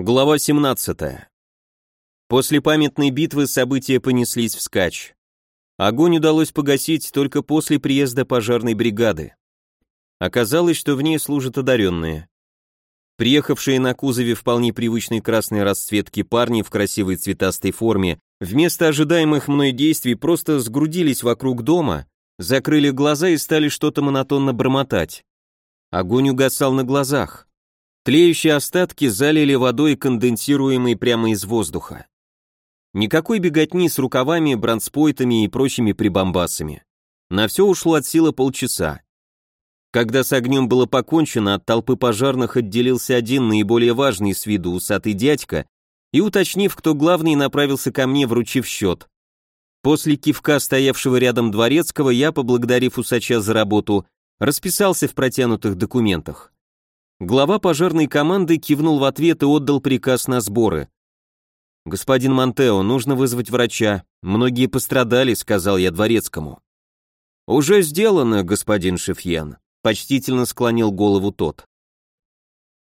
Глава 17. После памятной битвы события понеслись вскачь. Огонь удалось погасить только после приезда пожарной бригады. Оказалось, что в ней служат одаренные. Приехавшие на кузове вполне привычной красной расцветки парни в красивой цветастой форме, вместо ожидаемых мной действий просто сгрудились вокруг дома, закрыли глаза и стали что-то монотонно бормотать. Огонь угасал на глазах. Тлеющие остатки залили водой, конденсируемой прямо из воздуха. Никакой беготни с рукавами, бронспойтами и прочими прибамбасами. На все ушло от силы полчаса. Когда с огнем было покончено, от толпы пожарных отделился один наиболее важный с виду усатый дядька и, уточнив, кто главный, направился ко мне, вручив счет. После кивка стоявшего рядом дворецкого я, поблагодарив усача за работу, расписался в протянутых документах. Глава пожарной команды кивнул в ответ и отдал приказ на сборы. «Господин Монтео, нужно вызвать врача. Многие пострадали», — сказал я дворецкому. «Уже сделано, господин Шефьен», — почтительно склонил голову тот.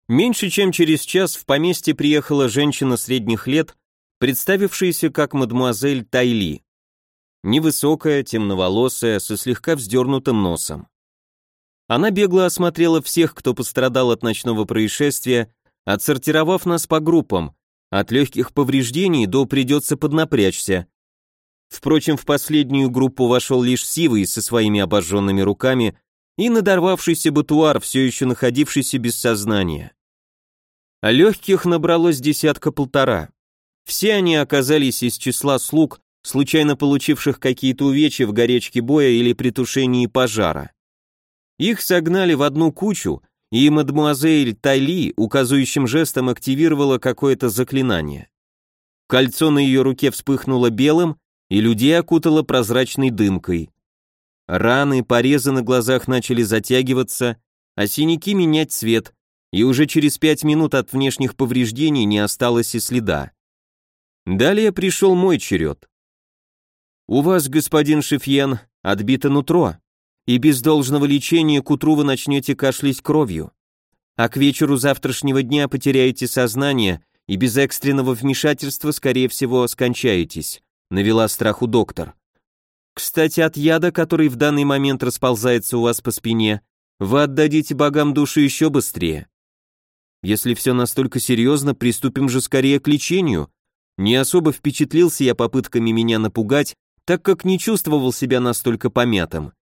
Меньше чем через час в поместье приехала женщина средних лет, представившаяся как мадемуазель Тайли. Невысокая, темноволосая, со слегка вздернутым носом. Она бегло осмотрела всех, кто пострадал от ночного происшествия, отсортировав нас по группам, от легких повреждений до придется поднапрячься. Впрочем, в последнюю группу вошел лишь Сивый со своими обожженными руками и надорвавшийся батуар, все еще находившийся без сознания. А легких набралось десятка-полтора. Все они оказались из числа слуг, случайно получивших какие-то увечья в горечке боя или при тушении пожара. Их согнали в одну кучу, и мадемуазель Тайли указывающим жестом активировала какое-то заклинание. Кольцо на ее руке вспыхнуло белым, и людей окутало прозрачной дымкой. Раны, порезы на глазах начали затягиваться, а синяки менять цвет, и уже через пять минут от внешних повреждений не осталось и следа. Далее пришел мой черед. «У вас, господин Шефьен, отбито нутро», и без должного лечения к утру вы начнете кашлять кровью. А к вечеру завтрашнего дня потеряете сознание и без экстренного вмешательства, скорее всего, скончаетесь», — навела страху доктор. «Кстати, от яда, который в данный момент расползается у вас по спине, вы отдадите богам душу еще быстрее. Если все настолько серьезно, приступим же скорее к лечению. Не особо впечатлился я попытками меня напугать, так как не чувствовал себя настолько помятым.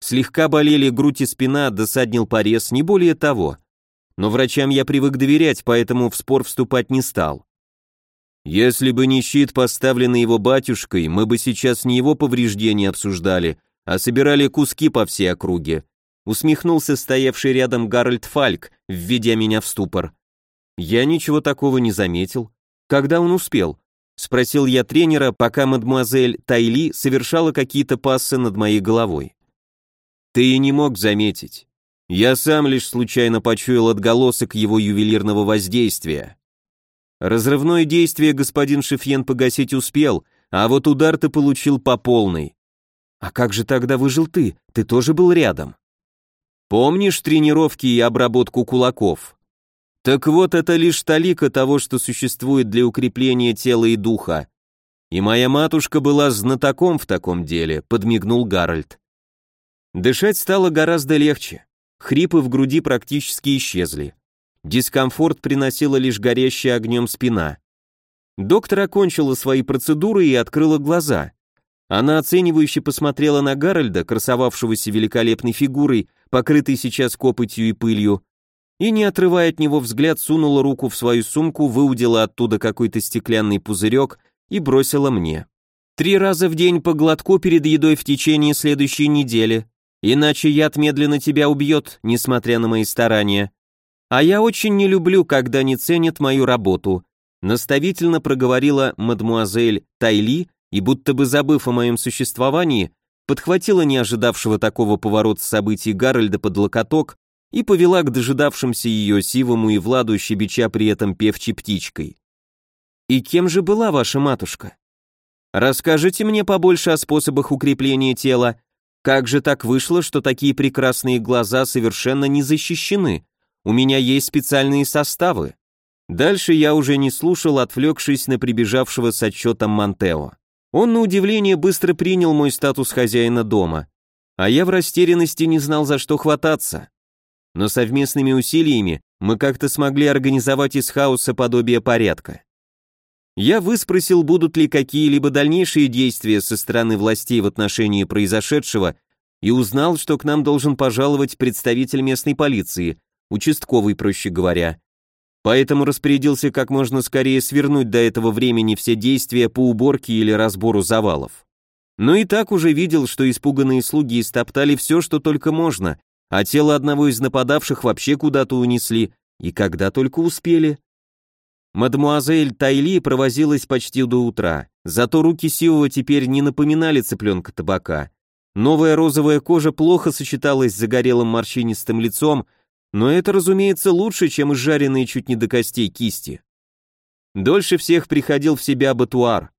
Слегка болели грудь и спина, досаднил порез, не более того. Но врачам я привык доверять, поэтому в спор вступать не стал. Если бы не щит, поставленный его батюшкой, мы бы сейчас не его повреждения обсуждали, а собирали куски по всей округе. Усмехнулся стоявший рядом Гарольд Фальк, введя меня в ступор. Я ничего такого не заметил. Когда он успел? Спросил я тренера, пока мадемуазель Тайли совершала какие-то пассы над моей головой. Ты и не мог заметить. Я сам лишь случайно почуял отголосок его ювелирного воздействия. Разрывное действие господин Шефьен погасить успел, а вот удар ты получил по полной. А как же тогда выжил ты? Ты тоже был рядом. Помнишь тренировки и обработку кулаков? Так вот, это лишь талика того, что существует для укрепления тела и духа. И моя матушка была знатоком в таком деле, подмигнул Гарольд. Дышать стало гораздо легче. Хрипы в груди практически исчезли. Дискомфорт приносила лишь горящая огнем спина. Доктор окончила свои процедуры и открыла глаза. Она оценивающе посмотрела на Гарольда, красовавшегося великолепной фигурой, покрытой сейчас копотью и пылью, и, не отрывая от него взгляд, сунула руку в свою сумку, выудила оттуда какой-то стеклянный пузырек и бросила мне. «Три раза в день по глотку перед едой в течение следующей недели. Иначе яд медленно тебя убьет, несмотря на мои старания. А я очень не люблю, когда не ценят мою работу», наставительно проговорила мадмуазель Тайли и, будто бы забыв о моем существовании, подхватила не ожидавшего такого поворота событий Гарольда под локоток и повела к дожидавшимся ее сивому и Владу, щебеча при этом певчей птичкой. «И кем же была ваша матушка? Расскажите мне побольше о способах укрепления тела, как же так вышло, что такие прекрасные глаза совершенно не защищены? У меня есть специальные составы. Дальше я уже не слушал, отвлекшись на прибежавшего с отчетом Монтео. Он, на удивление, быстро принял мой статус хозяина дома, а я в растерянности не знал, за что хвататься. Но совместными усилиями мы как-то смогли организовать из хаоса подобие порядка. Я выспросил, будут ли какие-либо дальнейшие действия со стороны властей в отношении произошедшего, и узнал, что к нам должен пожаловать представитель местной полиции, участковый, проще говоря. Поэтому распорядился как можно скорее свернуть до этого времени все действия по уборке или разбору завалов. Но и так уже видел, что испуганные слуги истоптали все, что только можно, а тело одного из нападавших вообще куда-то унесли, и когда только успели. Мадмуазель Тайли провозилась почти до утра, зато руки Сивова теперь не напоминали цыпленка табака. Новая розовая кожа плохо сочеталась с загорелым морщинистым лицом, но это, разумеется, лучше, чем изжаренные чуть не до костей кисти. Дольше всех приходил в себя Батуар.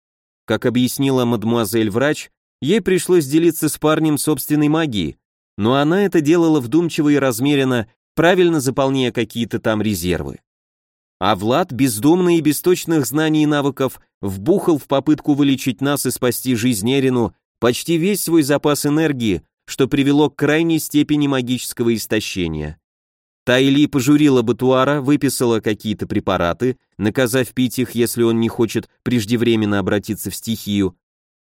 Как объяснила мадмуазель-врач, ей пришлось делиться с парнем собственной магией, но она это делала вдумчиво и размеренно, правильно заполняя какие-то там резервы. А Влад, бездумный и без точных знаний и навыков, вбухал в попытку вылечить нас и спасти жизнь Эрину почти весь свой запас энергии, что привело к крайней степени магического истощения. Тайли пожурила Батуара, выписала какие-то препараты, наказав пить их, если он не хочет преждевременно обратиться в стихию,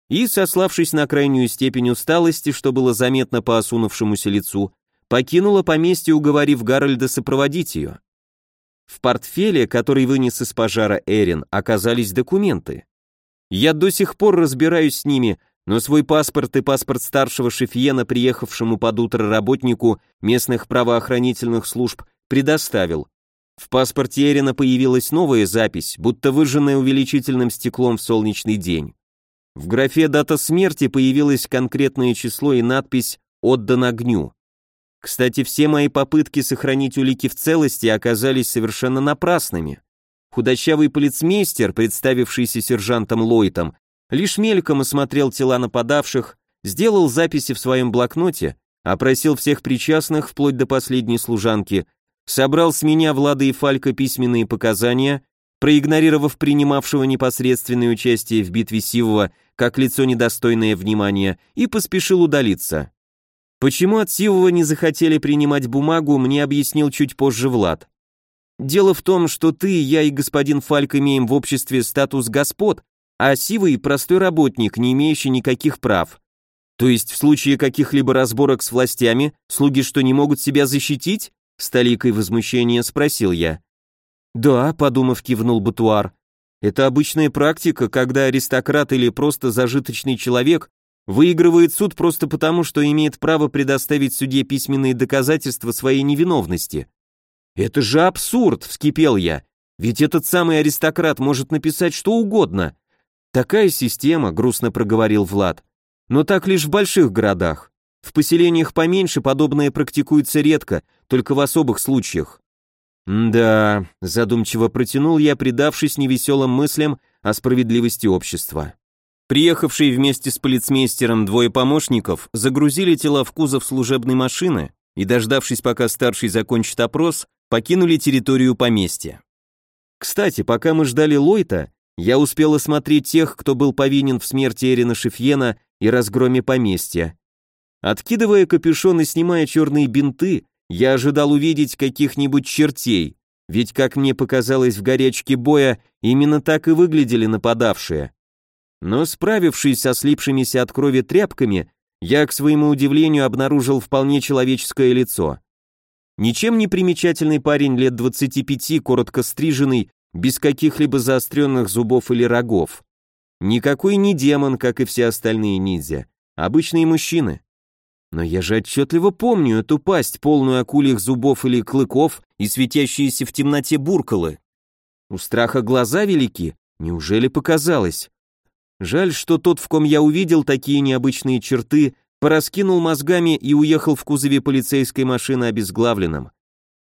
и, сославшись на крайнюю степень усталости, что было заметно по осунувшемуся лицу, покинула поместье, уговорив Гарольда сопроводить ее. В портфеле, который вынес из пожара Эрин, оказались документы. Я до сих пор разбираюсь с ними, но свой паспорт и паспорт старшего шефьена, приехавшему под утро работнику местных правоохранительных служб, предоставил. В паспорте Эрина появилась новая запись, будто выжженная увеличительным стеклом в солнечный день. В графе «Дата смерти» появилось конкретное число и надпись «Отдан огню». Кстати, все мои попытки сохранить улики в целости оказались совершенно напрасными. Худощавый полицмейстер, представившийся сержантом Лойтом, лишь мельком осмотрел тела нападавших, сделал записи в своем блокноте, опросил всех причастных вплоть до последней служанки, собрал с меня Влада и Фалька письменные показания проигнорировав принимавшего непосредственное участие в битве Сивова как лицо недостойное внимания, и поспешил удалиться. Почему от Сивова не захотели принимать бумагу, мне объяснил чуть позже Влад. Дело в том, что ты, я и господин Фальк имеем в обществе статус господ, а Сивый – простой работник, не имеющий никаких прав. То есть в случае каких-либо разборок с властями, слуги что, не могут себя защитить? С толикой возмущения спросил я. «Да», — подумав, кивнул Батуар. «Это обычная практика, когда аристократ или просто зажиточный человек выигрывает суд просто потому, что имеет право предоставить суде письменные доказательства своей невиновности». «Это же абсурд!» — вскипел я. «Ведь этот самый аристократ может написать что угодно». «Такая система», — грустно проговорил Влад. «Но так лишь в больших городах. В поселениях поменьше подобное практикуется редко, только в особых случаях. «Да», — задумчиво протянул я, предавшись невеселым мыслям о справедливости общества. Приехавшие вместе с полицмейстером двое помощников загрузили тела в кузов служебной машины и, дождавшись, пока старший закончит опрос, покинули территорию поместья. Кстати, пока мы ждали Лойта, я успел осмотреть тех, кто был повинен в смерти Эрина Шефьена и разгроме поместья. Откидывая капюшон и снимая черные бинты, я ожидал увидеть каких-нибудь чертей, ведь, как мне показалось в горячке боя, именно так и выглядели нападавшие. Но справившись со слипшимися от крови тряпками, я, к своему удивлению, обнаружил вполне человеческое лицо. Ничем не примечательный парень лет 25, коротко стриженный, без каких-либо заостренных зубов или рогов. Никакой не демон, как и все остальные ниндзя. Обычные мужчины. Но я же отчетливо помню эту пасть, полную акульих зубов или клыков и светящиеся в темноте буркалы. У страха глаза велики, неужели показалось? Жаль, что тот, в ком я увидел такие необычные черты, пораскинул мозгами и уехал в кузове полицейской машины обезглавленным.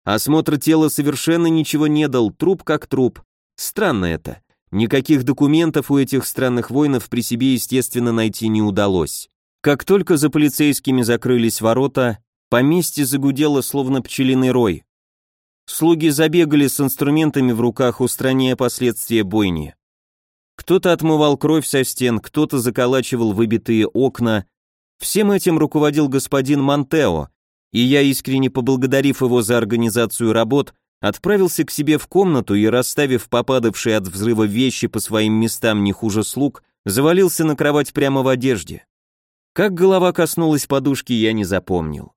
Осмотр тела совершенно ничего не дал, труп как труп. Странно это. Никаких документов у этих странных воинов при себе, естественно, найти не удалось. Как только за полицейскими закрылись ворота, поместье загудело словно пчелиный рой. Слуги забегали с инструментами в руках, устраняя последствия бойни. Кто-то отмывал кровь со стен, кто-то заколачивал выбитые окна. Всем этим руководил господин Монтео, и я, искренне поблагодарив его за организацию работ, отправился к себе в комнату и, расставив попадавшие от взрыва вещи по своим местам не хуже слуг, завалился на кровать прямо в одежде. Как голова коснулась подушки, я не запомнил.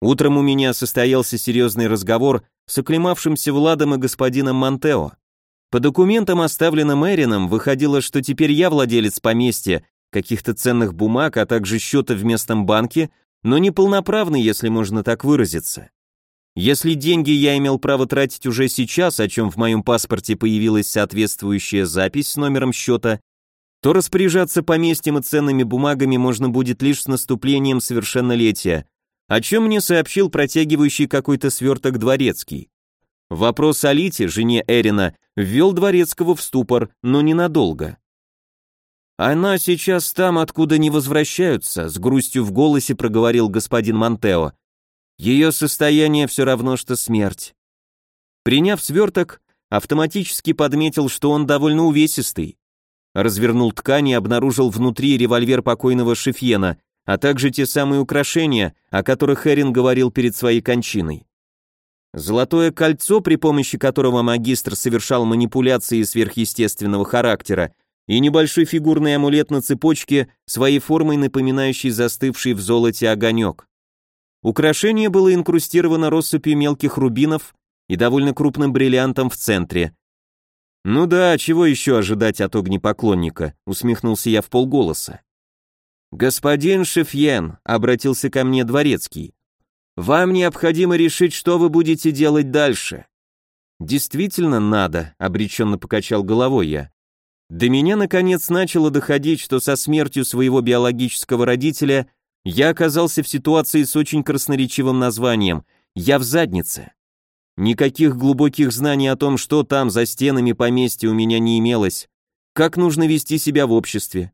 Утром у меня состоялся серьезный разговор с оклемавшимся Владом и господином Монтео. По документам, оставленным Эрином, выходило, что теперь я владелец поместья, каких-то ценных бумаг, а также счета в местном банке, но не полноправный, если можно так выразиться. Если деньги я имел право тратить уже сейчас, о чем в моем паспорте появилась соответствующая запись с номером счета, то распоряжаться поместьем и ценными бумагами можно будет лишь с наступлением совершеннолетия, о чем мне сообщил протягивающий какой-то сверток дворецкий. Вопрос о Лите, жене Эрина, ввел дворецкого в ступор, но ненадолго. «Она сейчас там, откуда не возвращаются», — с грустью в голосе проговорил господин Монтео. «Ее состояние все равно, что смерть». Приняв сверток, автоматически подметил, что он довольно увесистый. Развернул ткань и обнаружил внутри револьвер покойного Шефьена, а также те самые украшения, о которых Эрин говорил перед своей кончиной. Золотое кольцо, при помощи которого магистр совершал манипуляции сверхъестественного характера, и небольшой фигурный амулет на цепочке, своей формой напоминающий застывший в золоте огонек. Украшение было инкрустировано россыпью мелких рубинов и довольно крупным бриллиантом в центре. «Ну да, чего еще ожидать от огнепоклонника?» — усмехнулся я в полголоса. «Господин Шефьен», — обратился ко мне дворецкий, вам необходимо решить, что вы будете делать дальше. Действительно надо, обреченно покачал головой я. До меня наконец начало доходить, что со смертью своего биологического родителя я оказался в ситуации с очень красноречивым названием «Я в заднице». Никаких глубоких знаний о том, что там за стенами поместья у меня не имелось, как нужно вести себя в обществе,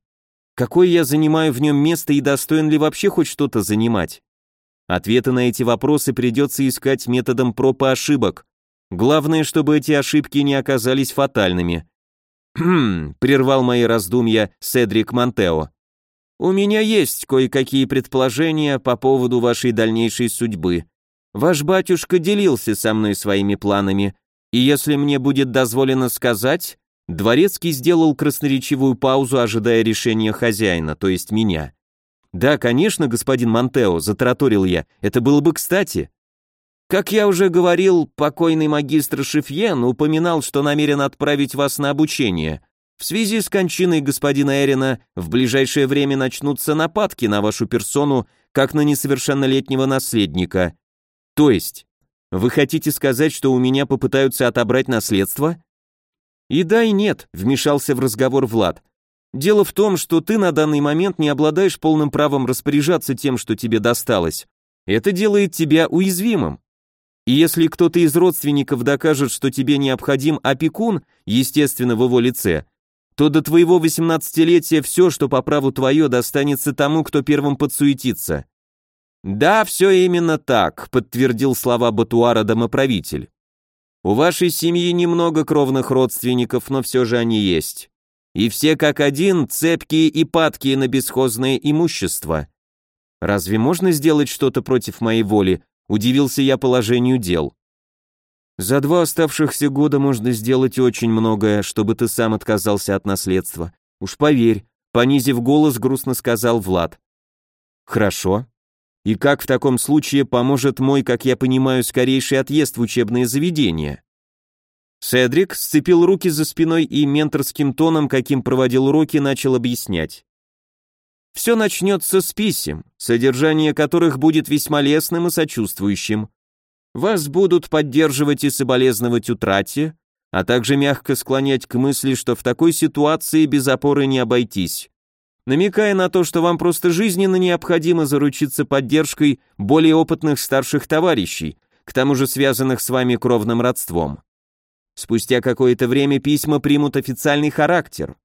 какое я занимаю в нем место и достоин ли вообще хоть что-то занимать. Ответы на эти вопросы придется искать методом проб и ошибок. Главное, чтобы эти ошибки не оказались фатальными. «Хм», — прервал мои раздумья Седрик Монтео. «У меня есть кое-какие предположения по поводу вашей дальнейшей судьбы. Ваш батюшка делился со мной своими планами, и если мне будет дозволено сказать...» Дворецкий сделал красноречивую паузу, ожидая решения хозяина, то есть меня. «Да, конечно, господин Монтео», — затраторил я, — «это было бы кстати». «Как я уже говорил, покойный магистр Шифьен упоминал, что намерен отправить вас на обучение. В связи с кончиной господина Эрина в ближайшее время начнутся нападки на вашу персону, как на несовершеннолетнего наследника. То есть, вы хотите сказать, что у меня попытаются отобрать наследство?» «И да, и нет», — вмешался в разговор Влад. Дело в том, что ты на данный момент не обладаешь полным правом распоряжаться тем, что тебе досталось. Это делает тебя уязвимым. И если кто-то из родственников докажет, что тебе необходим опекун, естественно, в его лице, то до твоего 18-летия все, что по праву твое, достанется тому, кто первым подсуетится. Да, все именно так, подтвердил слова Батуара домоправитель. У вашей семьи немного кровных родственников, но все же они есть и все как один цепкие и падкие на бесхозное имущество. Разве можно сделать что-то против моей воли? Удивился я положению дел. За два оставшихся года можно сделать очень многое, чтобы ты сам отказался от наследства. Уж поверь, понизив голос, грустно сказал Влад. Хорошо. И как в таком случае поможет мой, как я понимаю, скорейший отъезд в учебное заведение? Седрик сцепил руки за спиной и менторским тоном, каким проводил уроки, начал объяснять. Все начнется с писем, содержание которых будет весьма лестным и сочувствующим. Вас будут поддерживать и соболезновать утрате, а также мягко склонять к мысли, что в такой ситуации без опоры не обойтись, намекая на то, что вам просто жизненно необходимо заручиться поддержкой более опытных старших товарищей, к тому же связанных с вами кровным родством. Спустя какое-то время письма примут официальный характер,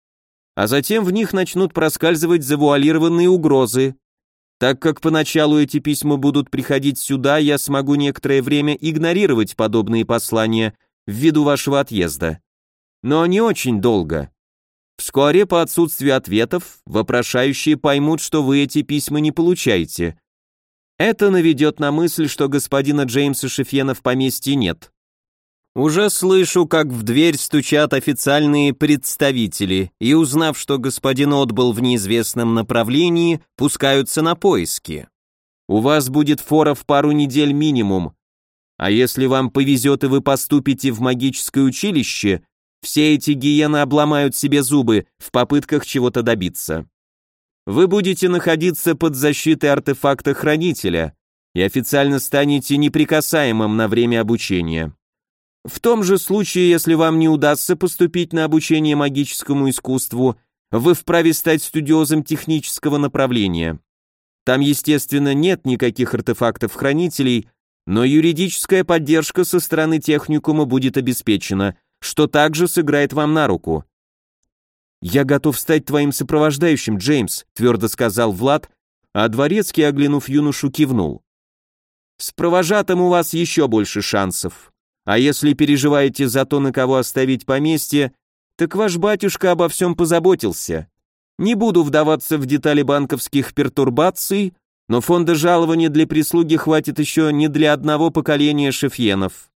а затем в них начнут проскальзывать завуалированные угрозы. Так как поначалу эти письма будут приходить сюда, я смогу некоторое время игнорировать подобные послания ввиду вашего отъезда. Но не очень долго. Вскоре по отсутствию ответов вопрошающие поймут, что вы эти письма не получаете. Это наведет на мысль, что господина Джеймса Шефьена в поместье нет. Уже слышу, как в дверь стучат официальные представители, и узнав, что господин отбыл в неизвестном направлении, пускаются на поиски. У вас будет фора в пару недель минимум. А если вам повезет и вы поступите в магическое училище, все эти гиены обломают себе зубы в попытках чего-то добиться. Вы будете находиться под защитой артефакта хранителя и официально станете неприкасаемым на время обучения. В том же случае, если вам не удастся поступить на обучение магическому искусству, вы вправе стать студиозом технического направления. Там, естественно, нет никаких артефактов-хранителей, но юридическая поддержка со стороны техникума будет обеспечена – что также сыграет вам на руку. «Я готов стать твоим сопровождающим, Джеймс», твердо сказал Влад, а дворецкий, оглянув юношу, кивнул. «С провожатым у вас еще больше шансов. А если переживаете за то, на кого оставить поместье, так ваш батюшка обо всем позаботился. Не буду вдаваться в детали банковских пертурбаций, но фонда жалования для прислуги хватит еще не для одного поколения шефьенов.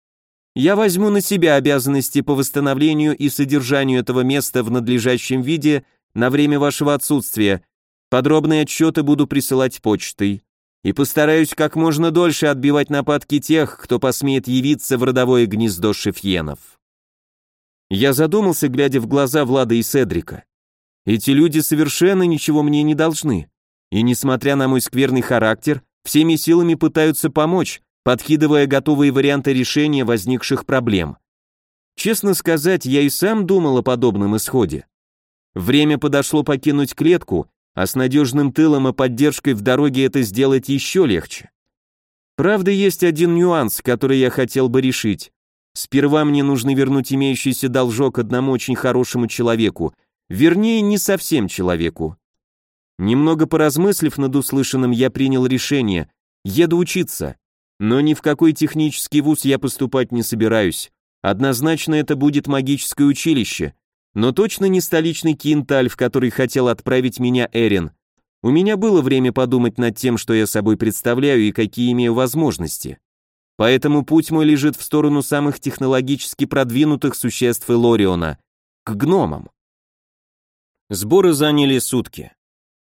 Я возьму на себя обязанности по восстановлению и содержанию этого места в надлежащем виде на время вашего отсутствия. Подробные отчеты буду присылать почтой. И постараюсь как можно дольше отбивать нападки тех, кто посмеет явиться в родовое гнездо шефьенов. Я задумался, глядя в глаза Влада и Седрика. Эти люди совершенно ничего мне не должны. И несмотря на мой скверный характер, всеми силами пытаются помочь, подкидывая готовые варианты решения возникших проблем. Честно сказать, я и сам думал о подобном исходе. Время подошло покинуть клетку, а с надежным тылом и поддержкой в дороге это сделать еще легче. Правда, есть один нюанс, который я хотел бы решить. Сперва мне нужно вернуть имеющийся должок одному очень хорошему человеку, вернее, не совсем человеку. Немного поразмыслив над услышанным, я принял решение, еду учиться. Но ни в какой технический вуз я поступать не собираюсь. Однозначно это будет магическое училище, но точно не столичный Кинталь, в который хотел отправить меня Эрин. У меня было время подумать над тем, что я собой представляю и какие имею возможности. Поэтому путь мой лежит в сторону самых технологически продвинутых существ Элориона, к гномам. Сборы заняли сутки.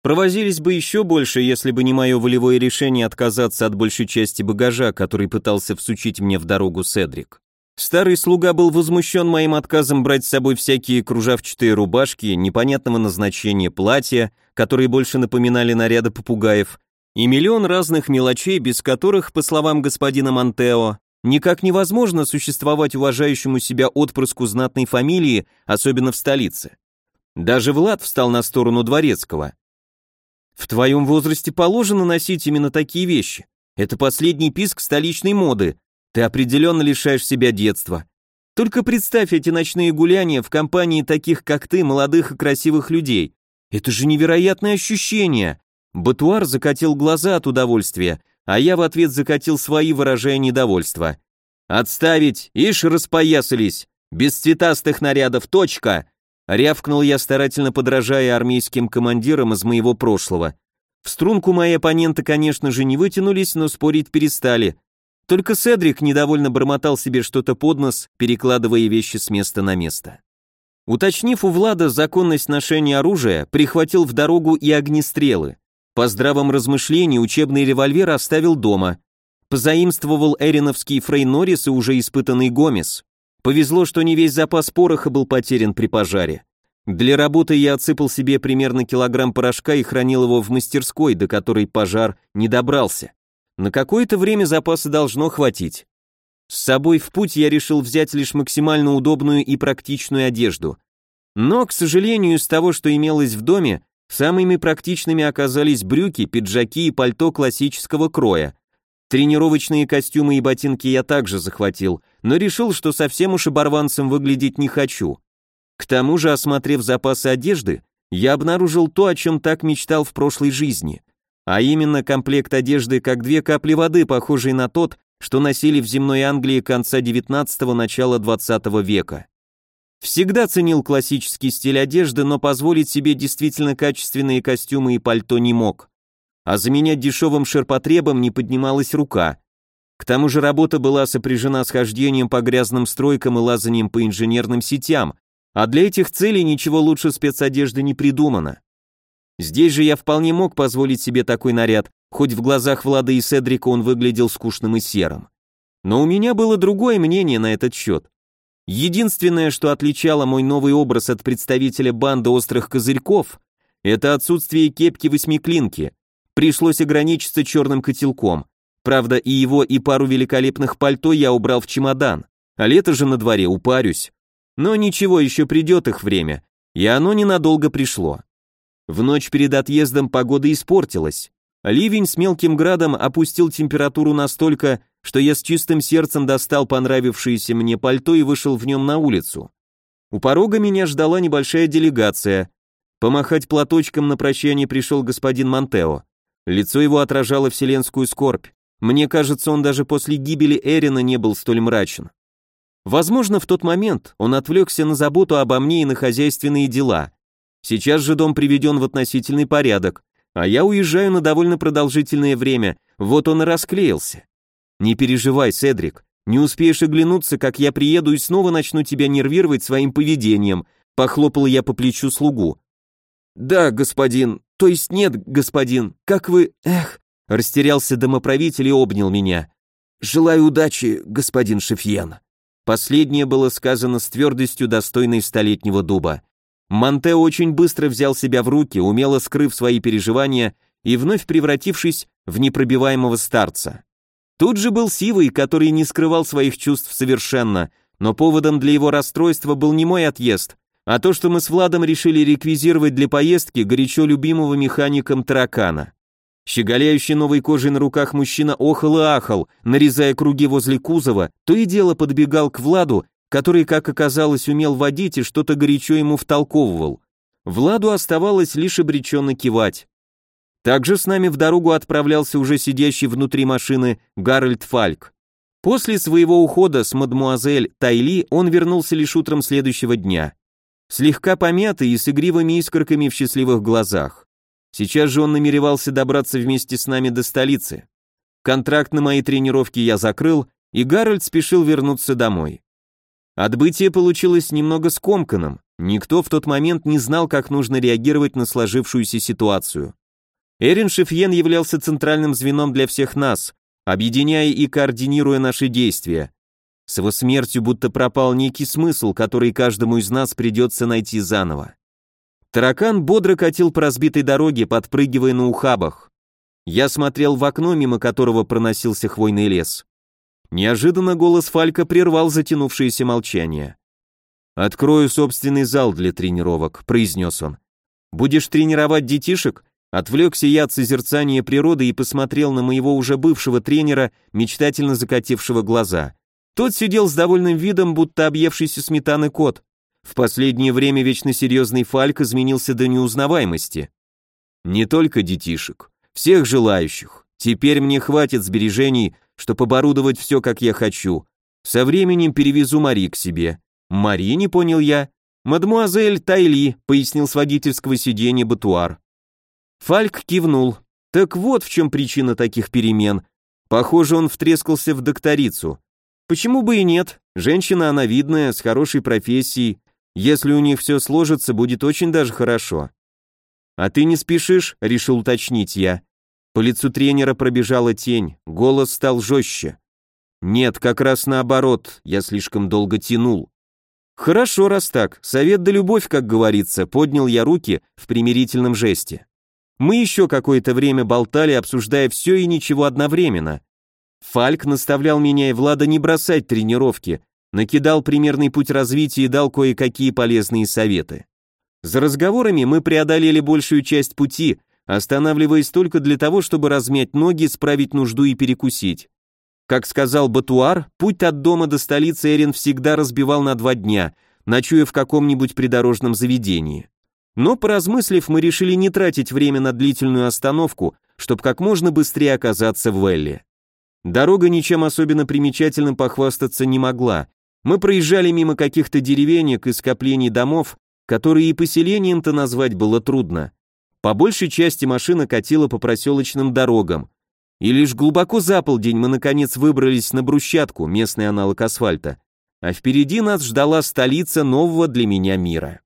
Провозились бы еще больше, если бы не мое волевое решение отказаться от большей части багажа, который пытался всучить мне в дорогу Седрик. Старый слуга был возмущен моим отказом брать с собой всякие кружавчатые рубашки, непонятного назначения платья, которые больше напоминали наряды попугаев, и миллион разных мелочей, без которых, по словам господина Монтео, никак невозможно существовать уважающему себя отпрыску знатной фамилии, особенно в столице. Даже Влад встал на сторону дворецкого. В твоем возрасте положено носить именно такие вещи. Это последний писк столичной моды. Ты определенно лишаешь себя детства. Только представь эти ночные гуляния в компании таких, как ты, молодых и красивых людей. Это же невероятное ощущение. Батуар закатил глаза от удовольствия, а я в ответ закатил свои, выражая недовольство. «Отставить! Ишь, распоясались! Без цветастых нарядов, точка! Рявкнул я, старательно подражая армейским командирам из моего прошлого. В струнку мои оппоненты, конечно же, не вытянулись, но спорить перестали. Только Седрик недовольно бормотал себе что-то под нос, перекладывая вещи с места на место. Уточнив у Влада законность ношения оружия, прихватил в дорогу и огнестрелы. По здравом размышлении учебный револьвер оставил дома. Позаимствовал эриновский Фрей Норрис и уже испытанный Гомес. Повезло, что не весь запас пороха был потерян при пожаре. Для работы я отсыпал себе примерно килограмм порошка и хранил его в мастерской, до которой пожар не добрался. На какое-то время запаса должно хватить. С собой в путь я решил взять лишь максимально удобную и практичную одежду. Но, к сожалению, из того, что имелось в доме, самыми практичными оказались брюки, пиджаки и пальто классического кроя. Тренировочные костюмы и ботинки я также захватил, но решил, что совсем уж оборванцем выглядеть не хочу. К тому же, осмотрев запасы одежды, я обнаружил то, о чем так мечтал в прошлой жизни. А именно комплект одежды как две капли воды, похожий на тот, что носили в земной Англии конца 19-го, начала 20 века. Всегда ценил классический стиль одежды, но позволить себе действительно качественные костюмы и пальто не мог. А заменять дешевым ширпотребом не поднималась рука. К тому же работа была сопряжена с хождением по грязным стройкам и лазанием по инженерным сетям, а для этих целей ничего лучше спецодежды не придумано. Здесь же я вполне мог позволить себе такой наряд, хоть в глазах Влада и Седрика он выглядел скучным и серым. Но у меня было другое мнение на этот счет. Единственное, что отличало мой новый образ от представителя банды острых козырьков, это отсутствие кепки-восьмиклинки. Пришлось ограничиться черным котелком. Правда, и его, и пару великолепных пальто я убрал в чемодан. А лето же на дворе, упарюсь. Но ничего, еще придет их время. И оно ненадолго пришло. В ночь перед отъездом погода испортилась. Ливень с мелким градом опустил температуру настолько, что я с чистым сердцем достал понравившееся мне пальто и вышел в нем на улицу. У порога меня ждала небольшая делегация. Помахать платочком на прощание пришел господин Монтео. Лицо его отражало вселенскую скорбь. Мне кажется, он даже после гибели Эрина не был столь мрачен. Возможно, в тот момент он отвлекся на заботу обо мне и на хозяйственные дела. Сейчас же дом приведен в относительный порядок, а я уезжаю на довольно продолжительное время, вот он и расклеился. Не переживай, Седрик, не успеешь оглянуться, как я приеду и снова начну тебя нервировать своим поведением, похлопал я по плечу слугу. Да, господин, то есть нет, господин, как вы, эх, растерялся домоправитель и обнял меня. Желаю удачи, господин Шефьен. Последнее было сказано с твердостью, достойной столетнего дуба. Монте очень быстро взял себя в руки, умело скрыв свои переживания и вновь превратившись в непробиваемого старца. Тут же был Сивый, который не скрывал своих чувств совершенно, но поводом для его расстройства был не мой отъезд, а то, что мы с Владом решили реквизировать для поездки горячо любимого механиком таракана. Щеголяющий новой кожей на руках мужчина охал и ахал, нарезая круги возле кузова, то и дело подбегал к Владу, который, как оказалось, умел водить и что-то горячо ему втолковывал. Владу оставалось лишь обреченно кивать. Также с нами в дорогу отправлялся уже сидящий внутри машины Гарольд Фальк. После своего ухода с мадмуазель Тайли он вернулся лишь утром следующего дня. Слегка помятый и с игривыми искорками в счастливых глазах. Сейчас же он намеревался добраться вместе с нами до столицы. Контракт на мои тренировки я закрыл, и Гарольд спешил вернуться домой. Отбытие получилось немного скомканным, никто в тот момент не знал, как нужно реагировать на сложившуюся ситуацию. Эрин Шефьен являлся центральным звеном для всех нас, объединяя и координируя наши действия. С его смертью будто пропал некий смысл, который каждому из нас придется найти заново. Таракан бодро катил по разбитой дороге, подпрыгивая на ухабах. Я смотрел в окно, мимо которого проносился хвойный лес. Неожиданно голос Фалька прервал затянувшееся молчание. «Открою собственный зал для тренировок», — произнес он. «Будешь тренировать детишек?» Отвлекся я от созерцания природы и посмотрел на моего уже бывшего тренера, мечтательно закатившего глаза. Тот сидел с довольным видом, будто объевшийся сметаны кот. В последнее время вечно серьезный Фальк изменился до неузнаваемости. Не только детишек, всех желающих. Теперь мне хватит сбережений, чтобы оборудовать все, как я хочу. Со временем перевезу Мари к себе. Мари, не понял я. Мадмуазель Тайли, пояснил с водительского сиденья Батуар. Фальк кивнул. Так вот в чем причина таких перемен. Похоже, он втрескался в докторицу. Почему бы и нет? Женщина она видная, с хорошей профессией. Если у них все сложится, будет очень даже хорошо. А ты не спешишь, решил уточнить я. По лицу тренера пробежала тень, голос стал жестче. Нет, как раз наоборот, я слишком долго тянул. Хорошо, раз так, совет да любовь, как говорится, поднял я руки в примирительном жесте. Мы еще какое-то время болтали, обсуждая все и ничего одновременно. Фальк наставлял меня и Влада не бросать тренировки, накидал примерный путь развития и дал кое-какие полезные советы. За разговорами мы преодолели большую часть пути, останавливаясь только для того, чтобы размять ноги, справить нужду и перекусить. Как сказал Батуар, путь от дома до столицы Эрин всегда разбивал на два дня, ночуя в каком-нибудь придорожном заведении. Но, поразмыслив, мы решили не тратить время на длительную остановку, чтобы как можно быстрее оказаться в Велле. Дорога ничем особенно примечательным похвастаться не могла. Мы проезжали мимо каких-то деревенек и скоплений домов, которые и поселением-то назвать было трудно. По большей части машина катила по проселочным дорогам. И лишь глубоко за полдень мы наконец выбрались на брусчатку, местный аналог асфальта. А впереди нас ждала столица нового для меня мира.